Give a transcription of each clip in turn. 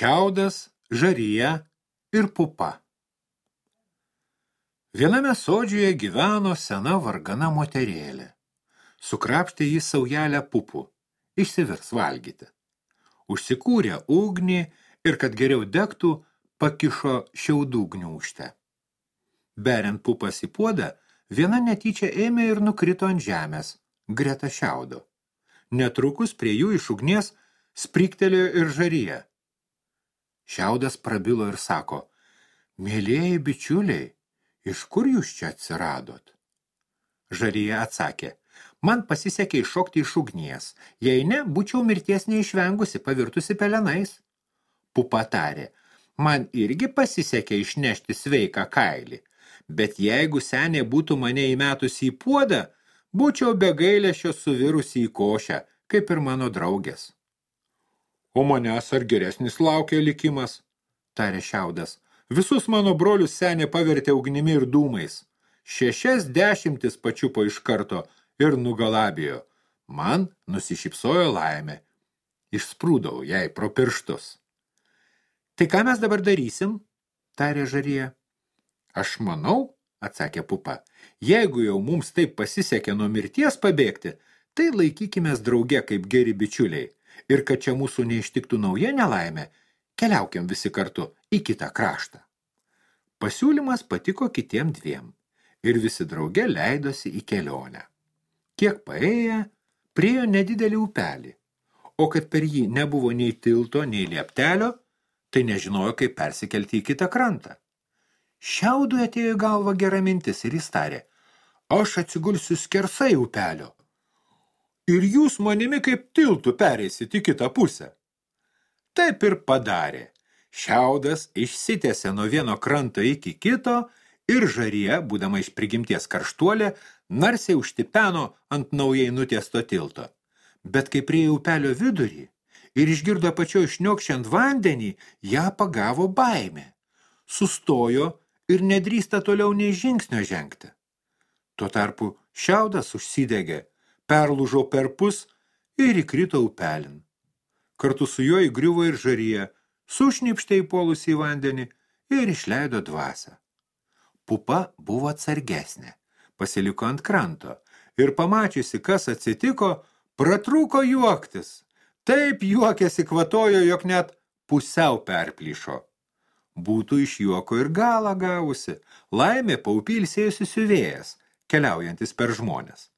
Šiaudas, žaryje ir pupa. Viename sodžioje gyveno sena vargana moterėlė. Sukrapštė jį saujelę pupų. Išsivirs valgyti. Užsikūrė ugnį ir, kad geriau degtų, pakišo šiaudų gniūštę. Beriant pupas į puodą, viena netyčia ėmė ir nukrito ant žemės, greta šiaudo. Netrukus prie jų iš ugnies spriktelėjo ir žaryje. Šiaudas prabilo ir sako, mėlėjai bičiuliai, iš kur jūs čia atsiradot? Žaryje atsakė, man pasisekė iššokti iš ugnies, jei ne, būčiau mirties neišvengusi, pavirtusi pelenais. Pupa tarė, man irgi pasisekė išnešti sveiką kailį, bet jeigu senė būtų mane įmetusi į puodą, būčiau be gailėšio suvirusi į košę, kaip ir mano draugės. O manęs ar geresnis laukia likimas, tarė šiaudas. Visus mano brolius senė pavertė ugnimi ir dūmais. Šešias dešimtis pačiupo iš karto ir nugalabijo. Man nusišypsojo laimė. Išsprūdau jai pro pirštus. Tai ką mes dabar darysim? tarė žaryje. Aš manau, atsakė pupa, jeigu jau mums taip pasisekė nuo mirties pabėgti, tai laikykimės drauge kaip geri bičiuliai ir kad čia mūsų neištiktų nauja nelaimė, keliaukiam visi kartu į kitą kraštą. Pasiūlymas patiko kitiem dviem ir visi drauge leidosi į kelionę. Kiek paėję, priejo nedidelį upelį, o kad per jį nebuvo nei tilto, nei lieptelio, tai nežinojo, kaip persikelti į kitą krantą. Šiaudui atėjo į galvą gera mintis ir jis tarė, aš atsigulsiu skersai upelio, ir jūs manimi kaip tiltų pereisit į kitą pusę. Taip ir padarė. Šiaudas išsitėse nuo vieno kranto iki kito ir žaryje, būdama iš prigimties karštuolė, narsiai užtipeno ant naujai nutiesto tilto. Bet kai prie upelio vidurį ir išgirdo pačio išniokščiant vandenį, ją pagavo baimė. Sustojo ir nedrįsta toliau nei žingsnio žengti. Tuo tarpu šiaudas užsidegė perlūžo per pus ir įkrito upelin. Kartu su juo įgriuvo ir žaryje, sušnipštė įpolus į vandenį ir išleido dvasę. Pupa buvo atsargesnė, pasiliko ant kranto ir pamačiusi, kas atsitiko, pratrūko juoktis. Taip juokėsi kvatojo, jog net pusiau perplyšo. Būtų iš juoko ir galą gavusi, laimė paupilsėjusi siuvėjas, keliaujantis per žmonės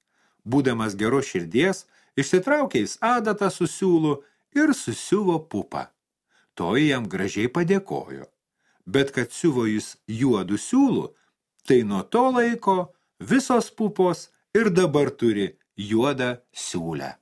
būdamas geros širdies, išsitraukė jis adatą su siūlu ir susiuvo pupą. Toji jam gražiai padėkojo. Bet kad siuvo jis juodų siūlų, tai nuo to laiko visos pupos ir dabar turi juodą siūlę.